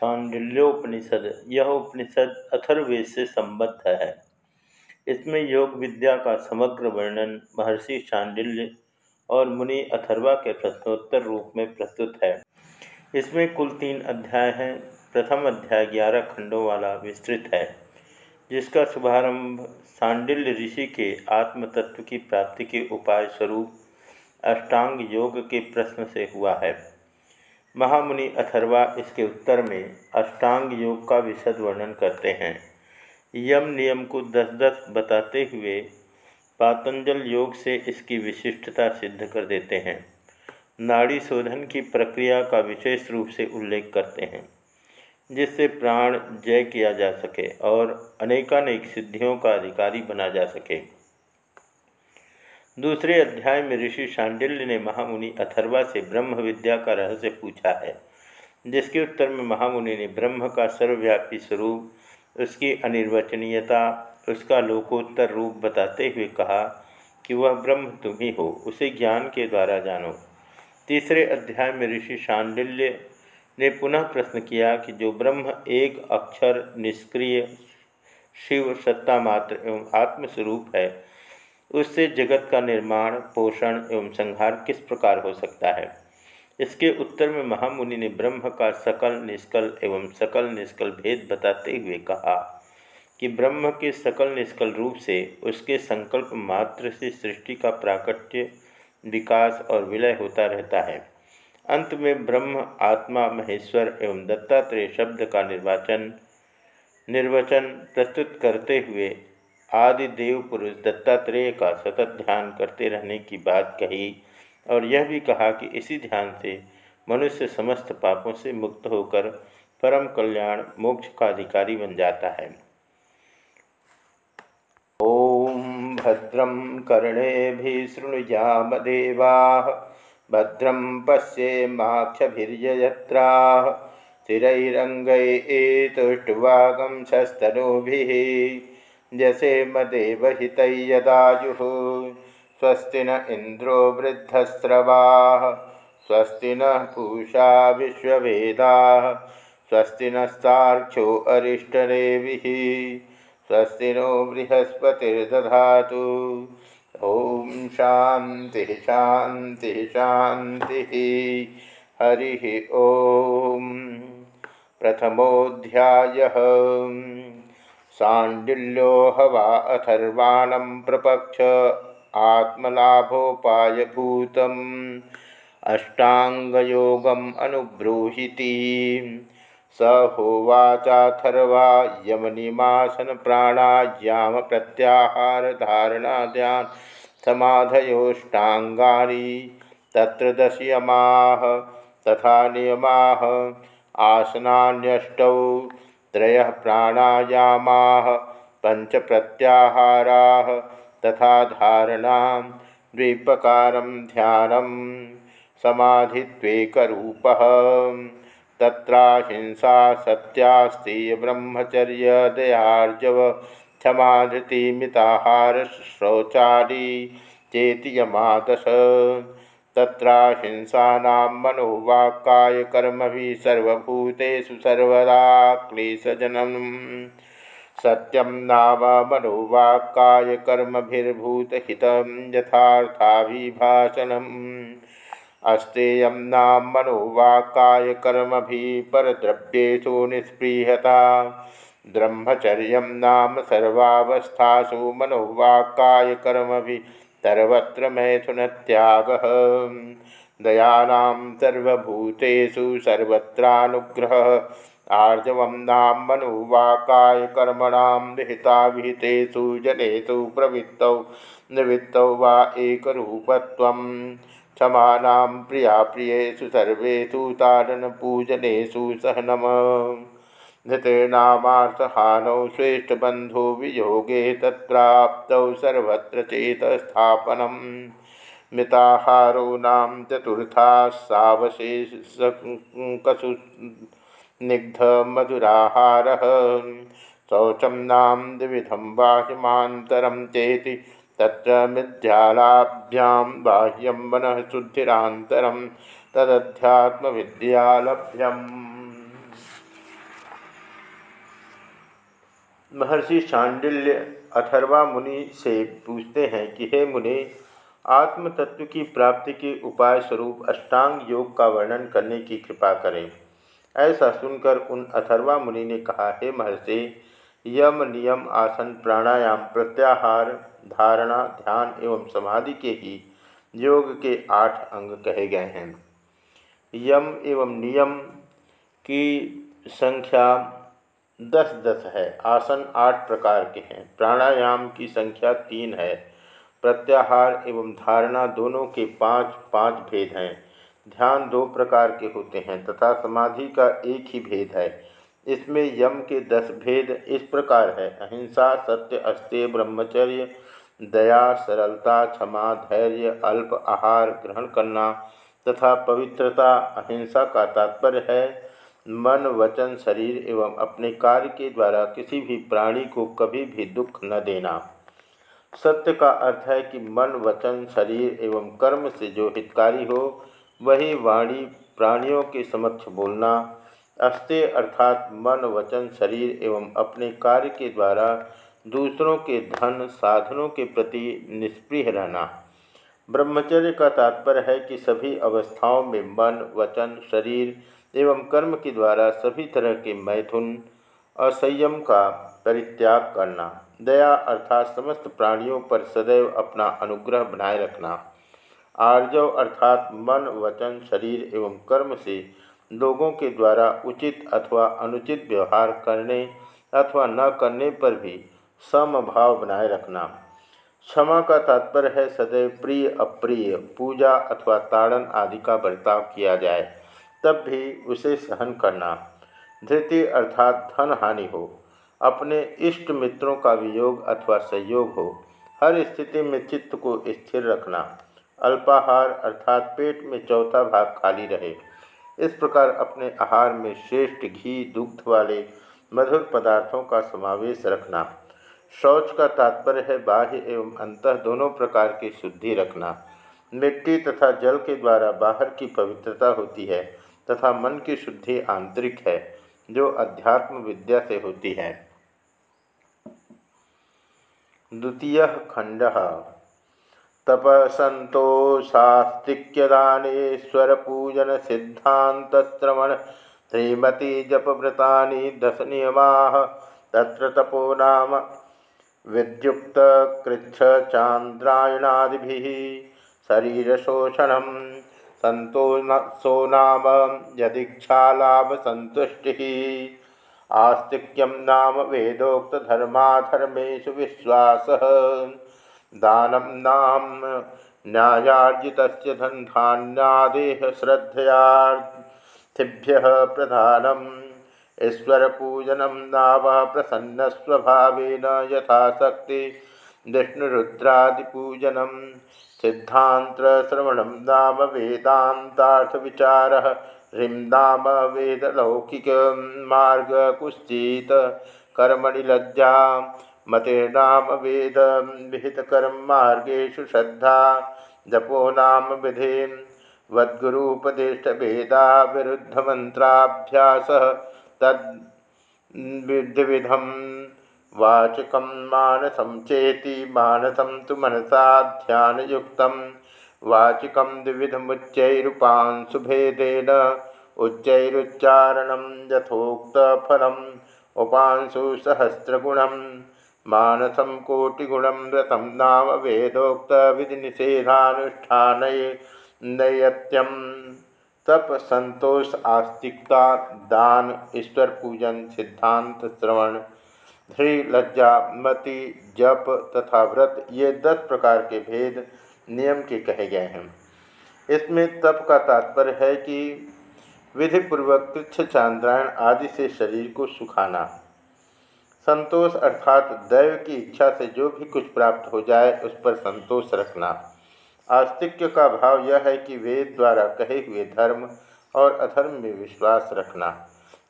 शांडिल्योपनिषद यह उपनिषद अथर्वेद से संबद्ध है। इसमें योग विद्या का समग्र वर्णन महर्षि शांडिल्य और मुनि अथर्वा के प्रश्नोत्तर रूप में प्रस्तुत है। इसमें कुल तीन अध्याय हैं, प्रथम अध्याय ग्यारह खंडों वाला विस्तृत है, जिसका शुभारंभ सांडिल्य ऋषि के आत्म तत्व की प्राप्ति के उपाय स्वरूप अष्टांग योग के प्रश्न से हुआ है। महामुनि अथर्वा इसके उत्तर में अष्टांग योग का विशद वर्णन करते हैं। यम नियम को दस दस बताते हुए पातंजल योग से इसकी विशिष्टता सिद्ध कर देते हैं। नाड़ी शोधन की प्रक्रिया का विशेष रूप से उल्लेख करते हैं, जिससे प्राण जय किया जा सके और अनेकानेक सिद्धियों का अधिकारी बना जा सके। दूसरे अध्याय में ऋषि शांडिल्य ने महामुनि अथर्वा से ब्रह्म विद्या का रहस्य पूछा है, जिसके उत्तर में महामुनि ने ब्रह्म का सर्वव्यापी स्वरूप, उसकी अनिर्वचनीयता, उसका लोकोत्तर रूप बताते हुए कहा कि वह ब्रह्म तुम ही हो, उसे ज्ञान के द्वारा जानो। तीसरे अध्याय में ऋषि शांडिल्य ने पुनः प्रश्न किया कि जो ब्रह्म एक अक्षर निष्क्रिय शिव सत्ता मात्र एवं आत्मस्वरूप है उससे जगत का निर्माण, पोषण एवं संहार किस प्रकार हो सकता है? इसके उत्तर में महामुनि ने ब्रह्म का सकल, निष्कल एवं सकल, निष्कल भेद बताते हुए कहा कि ब्रह्म के सकल, निष्कल रूप से उसके संकल्प मात्र से सृष्टि का प्राकट्य, विकास और विलय होता रहता है। अंत में ब्रह्म, आत्मा, महेश्वर एवं दत्तात्रेय शब्द का निर्वाचन, निर्वचन प्रस्तुत करते हुए आदि देव पुरुष दत्तात्रेय का सतत ध्यान करते रहने की बात कही और यह भी कहा कि इसी ध्यान से मनुष्य समस्त पापों से मुक्त होकर परम कल्याण मोक्ष का अधिकारी बन जाता है। ओम भद्रम कर्णे भी शृणुयाम देवा भद्रम पश्येमाक्षभिर्यत्रा स्थिरैरंगैतुष्टवागम शस्तनूभिः मदेव हितयदायु स्वस्ति न इंद्रो वृद्धस्रवा। स्वस्ति न पूषा विश्ववेदा। स्वस्ति नस्ताक्षो अरिष्टरेवि स्वस्ति नो बृहस्पतिर्दधा ओम शांति शांति शांति हरि ओम। प्रथमोध्याय सांडिल्यो हवा अथर्वाणं प्रपक्ष आत्मलाभोपायभूतम् अष्टाङ्गयोगम् अनुब्रूहिति। स होवाचाथर्वा यमनिमासनप्राणायाम प्रत्याहारधारणाद्यान् समाधयोष्टाङ्गानि तत्र दशयमाः तथा नियमाः। आसनान्यष्टौ त्रय प्राणायामा पंच प्रत्याहारा तथा धारणा द्वीपकार ध्यान समाधित्वेकरूप तत्राहिंसा सत्यास्तीय ब्रह्मचर्य दयार्जव क्षमाधृति मिताहार शौचाली तत्राहिंसानां मनोवाक्काय कर्म भी सर्वभूतेषु सर्वदा क्लेशजनम। सत्यम नाम मनोवाक्काय कर्मभिर्भूतहितं यथार्थाभिभाषणम्। अस्तेयं नाम मनोवाक्काय कर्मभिः परद्रव्येषु निःस्पृहता। ब्रह्मचर्य नाम सर्वावस्थासु मनोवाक्काय कर्मभिः सर्वत्र मैथुन त्याग दयानां सर्वभूतेषु सर्वत्रानुग्रह। आर्जव नाम मनुवाकाय कर्मणां विहिता विहितेषु जनेषु प्रवृत्तौ। निवृत्तौ वा एकरूपत्वं क्षमानां प्रिया प्रियेषु सर्वेषु ताडनपूजनेषु सहनम धृतेनामार्थहानौ श्रेष्ठबन्धो वियोगे तत्राप्तौ सर्वत्र चेतस्थापनं मिताहारो नाम चतुर्था सावशेषकसु स्निग्धमधुराहारः शौचं नाम द्विविधं बाह्यमान्तरं चेति तत्र मिथ्यालाभ्यां बाह्यं मनः शुद्धिरान्तरं तदध्यात्मविद्यालभ्यम्। महर्षि शांडिल्य अथर्वा मुनि से पूछते हैं कि हे मुनि आत्म तत्व की प्राप्ति के उपाय स्वरूप अष्टांग योग का वर्णन करने की कृपा करें। ऐसा सुनकर उन अथर्वा मुनि ने कहा, हे महर्षि, यम नियम आसन प्राणायाम प्रत्याहार, धारणा, ध्यान एवं समाधि के ही योग के आठ अंग कहे गए हैं। यम एवं नियम की संख्या दस दस है। आसन आठ प्रकार के हैं। प्राणायाम की संख्या तीन है। प्रत्याहार एवं धारणा दोनों के पाँच पाँच भेद हैं। ध्यान दो प्रकार के होते हैं तथा समाधि का एक ही भेद है। इसमें यम के दस भेद इस प्रकार है। अहिंसा, सत्य, अस्त्य, ब्रह्मचर्य, दया, सरलता, क्षमा, धैर्य, अल्प आहार ग्रहण करना तथा पवित्रता, अहिंसा का तात्पर्य है। मन, वचन, शरीर एवं अपने कार्य के द्वारा किसी भी प्राणी को कभी भी दुख न देना। सत्य का अर्थ है कि मन, वचन, शरीर एवं कर्म से जो हितकारी हो, वही वाणी प्राणियों के समक्ष बोलना। अस्ते अर्थात मन, वचन, शरीर एवं अपने कार्य के द्वारा दूसरों के धन, साधनों के प्रति निष्प्रिय रहना। ब्रह्मचर्य का तात्पर्य है कि सभी अवस्थाओं में मन, वचन, शरीर एवं कर्म के द्वारा सभी तरह के मैथुन असंयम का परित्याग करना, दया अर्थात समस्त प्राणियों पर सदैव अपना अनुग्रह बनाए रखना, आर्जव अर्थात मन, वचन, शरीर एवं कर्म से लोगों के द्वारा उचित अथवा अनुचित व्यवहार करने अथवा न करने पर भी समभाव बनाए रखना। क्षमा का तात्पर्य है, सदैव प्रिय अप्रिय पूजा अथवा ताड़न आदि का बर्ताव किया जाए। तब भी उसे सहन करना। धृति अर्थात धन हानि हो। अपने इष्ट मित्रों का वियोग अथवा सहयोग हो। हर स्थिति में चित्त को स्थिर रखना। अल्पाहार अर्थात पेट में चौथा भाग खाली रहे। इस प्रकार अपने आहार में श्रेष्ठ घी, दुग्ध वाले मधुर पदार्थों का समावेश रखना। शौच का तात्पर्य है बाह्य एवं अंतः दोनों प्रकार की शुद्धि रखना। मिट्टी तथा जल के द्वारा बाहर की पवित्रता होती है। तथा मन की शुद्धि आंतरिक है, जो अध्यात्म विद्या से होती है। द्वितीय खंड। तपसंतोषास्तिक्यदानेश्वर पूजन सिद्धांतश्रवण श्रीमती जपव्रता दश नियमा तत्र तपो नाम। विद्युक्त कृच्छ चांद्रायणादि शरीरशोषण संतो न, सो नाम यदीक्षालाभ संतुष्टि आस्तिक्यम नाम वेदोक्तधर्माधर्मेषु विश्वासः। दानं नाम न्यायार्जितस्य धनधान्यादेह श्रद्धयार्थिभ्यः प्रधानम्। ईश्वरपूजनं नाम प्रसन्नस्वभावेन यथाशक्ति विष्णुरुद्रादिपूजनं सिद्धान्तश्रवणं नाम वेदान्तार्थविचारः। ह्रीं नाम वेदलौकिक मार्ग कुश्चित कर्मणि लज्जा मतिर्नाम वेद विहितकर्म मार्गेशु श्रद्धा। जपो नाम विधि वद्गुरुपदेष्टभेदा विरुद्धमन्त्राभ्यास तद्विधविधं वाचकं मानसं चेति मानसं तु मनसा ध्यानयुक्तं। वाचिकं द्विविधमुच्चैरुपांशुभेदेन उच्चैरुच्चारणं यथोक्तफलम् उपांशुसहस्रगुणं मानसं कोटिगुणं व्रतं नाम वेदोक्तविधिनिषेधानुष्ठानैत्यम तप, संतोष, आस्तिकता, दान, ईश्वर पूजन, सिद्धांत, श्रवण ध्री लज्जा मति जप तथा व्रत, ये दस प्रकार के भेद नियम के कहे गए हैं। इसमें तप का तात्पर्य है कि विधिपूर्वक कृच्छ चांद्रायण आदि से शरीर को सुखाना, संतोष अर्थात दैव की इच्छा से जो भी कुछ प्राप्त हो जाए उस पर संतोष रखना। आस्तिक्य का भाव यह है कि वेद द्वारा कहे हुए धर्म और अधर्म में विश्वास रखना।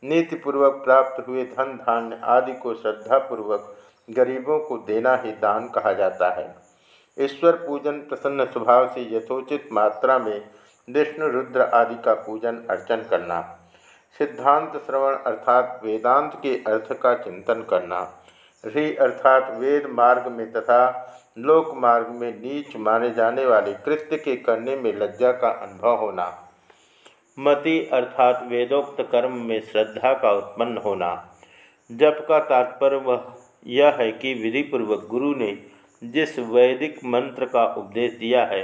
नीतिपूर्वक प्राप्त हुए धन धान्य आदि को श्रद्धापूर्वक गरीबों को देना ही दान कहा जाता है। ईश्वर पूजन प्रसन्न स्वभाव से यथोचित मात्रा में विष्णु, रुद्र आदि का पूजन, अर्चन करना। सिद्धांत श्रवण अर्थात वेदांत के अर्थ का चिंतन करना। ऋ अर्थात वेद मार्ग में तथा लोक मार्ग में नीच माने जाने वाले कृत्य के करने में लज्जा का अनुभव होना। मति अर्थात वेदोक्त कर्म में श्रद्धा का उत्पन्न होना। जप का तात्पर्य वह यह है कि विधिपूर्वक गुरु ने जिस वैदिक मंत्र का उपदेश दिया है,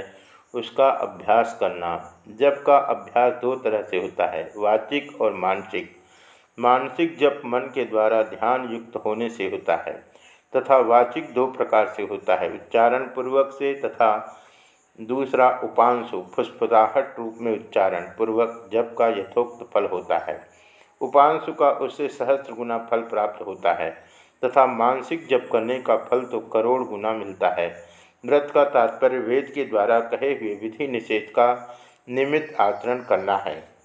उसका अभ्यास करना। जप का अभ्यास दो तरह से होता है, वाचिक और मानसिक। मानसिक जप मन के द्वारा ध्यान युक्त होने से होता है, तथा वाचिक दो प्रकार से होता है, उच्चारण पूर्वक से तथा दूसरा उपांशु फुसफुसाहट रूप में उच्चारण, पूर्वक जप का यथोक्त फल होता है। उपांशु का उससे सहस्त्र गुना फल प्राप्त होता है, तथा मानसिक जप करने का फल तो करोड़ गुना मिलता है। व्रत का तात्पर्य वेद के द्वारा कहे हुए विधि निषेध का निमित्त आचरण करना है।